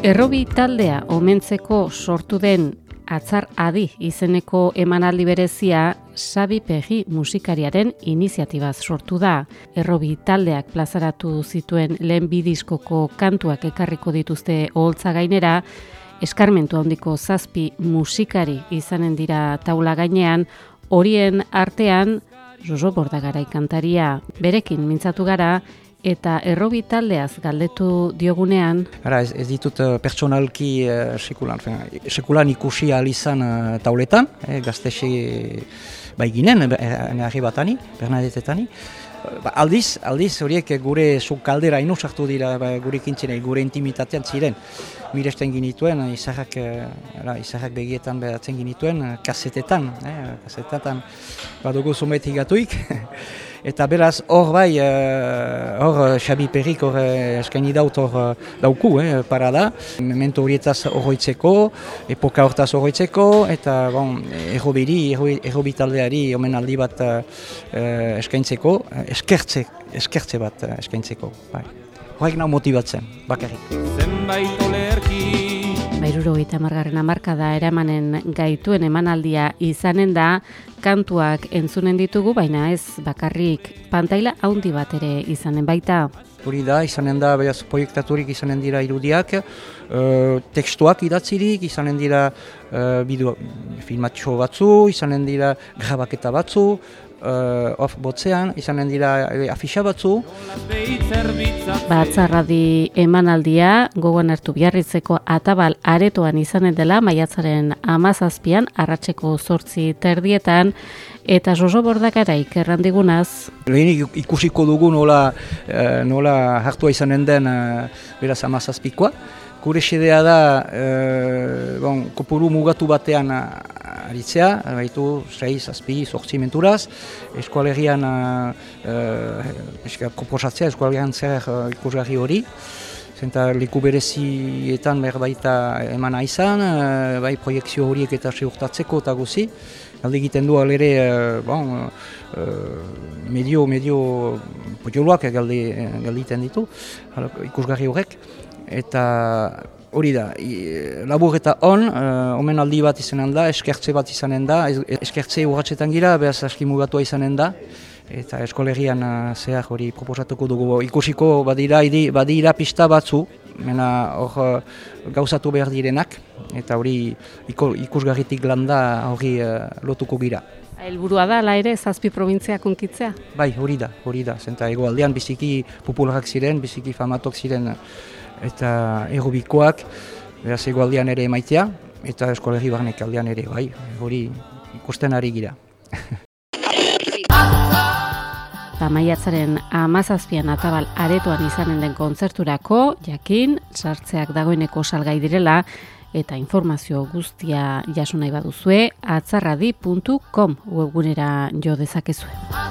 Errobi taldea omentzeko sortu den atzar adi izeneko emanaldi berezia Sabi Pegi musikariaren iniziatibaz sortu da. Errobi taldeak plazaratu zituen lehen bidiskoko kantuak ekarriko dituzte oholtza gainera, eskarmentu handiko zazpi musikari izanen dira taula gainean, horien artean Jojo Bordagarai kantaria berekin mintzatu gara eta errobi taldeaz galdetu diogunean. Ara, ez, ez ditut uh, pertsonalki uh, sekulan, sekulan ikusi alizan uh, tauletan, eh, gaztese bai ginen, nahi batani, bernadetetani. Ba, aldiz, aldiz horiek gure zuk kaldera ino sartu dira ba, gure kintzen, gure intimitatean ziren. Miresten ginituen, izahak, izahak begietan behatzen ginituen, kasetetan, eh, kasetetan badugu zumetik gatuik. Eta beraz, hor bai, uh, hor uh, Xabi Perrik hor uh, eskaini daut hor dauku, eh, para da. Memento horietaz horroitzeko, epoka hortaz horroitzeko, eta bon, errobiri, errobi taldeari omen aldi bat uh, eskaintzeko, eskertze, eskertze bat eskaintzeko. Bai. Horrek nau motibatzen, bakarrik. Zenbait olerki Bairuro eta margarren amarkada eramanen gaituen emanaldia izanen da, kantuak entzunen ditugu, baina ez bakarrik pantaila haundi bat ere izanen baita. Hori da, izanen da, behaz, proiektaturik izanen dira irudiak, uh, tekstuak idatzirik, izanen dira uh, bidu, filmatxo batzu, izanen dira grabaketa batzu, uh, off botzean, izanen dira e, afixa batzu. Batzarradi emanaldia, gogoan hartu biarritzeko atabal aretoan izanen dela, maiatzaren amazazpian, arratseko zortzi terdietan, eta jozo bordakara ikerrandigunaz. Lehen ikusiko dugu nola, uh, nola hartua izanen den beraz amazazpikoa. Gure xedea da, e, bon, kopuru mugatu batean aritzea, baitu, sei, zazpi, zortzi menturaz, eskualegian e, eska, proposatzea, eskualegian zer ikusgarri hori, zenta liku berezietan behar baita eman izan, e, bai proiektzio horiek eta seurtatzeko eta guzi, alde egiten du alere, bon, medio, medio, potxoluak galde, galde ditu, ikusgarri horrek, eta hori da, labur eta on, uh, omen aldi bat izanen da, eskertze bat izanen da, eskertze urratxetan gira, behaz aski mugatua izanen da, eta eskolegian uh, zehar hori proposatuko dugu. Ikusiko badira, badira pista batzu, mena hor uh, gauzatu behar direnak, eta hori ikusgarritik landa hori uh, lotuko gira. Elburua da, la ere, zazpi provintzia konkitzea? Bai, hori da, hori da. Zenta egoaldean biziki popularak ziren, biziki famatok ziren, eta errobikoak beraz egualdean ere emaitea eta eskolegi barnek aldean ere bai hori ikusten ari gira. Maiatzaren amazazpian atabal aretoan izanen den kontzerturako, jakin, sartzeak dagoeneko salgai direla, eta informazio guztia jaso nahi baduzue, atzarradi.com webgunera jo dezakezue.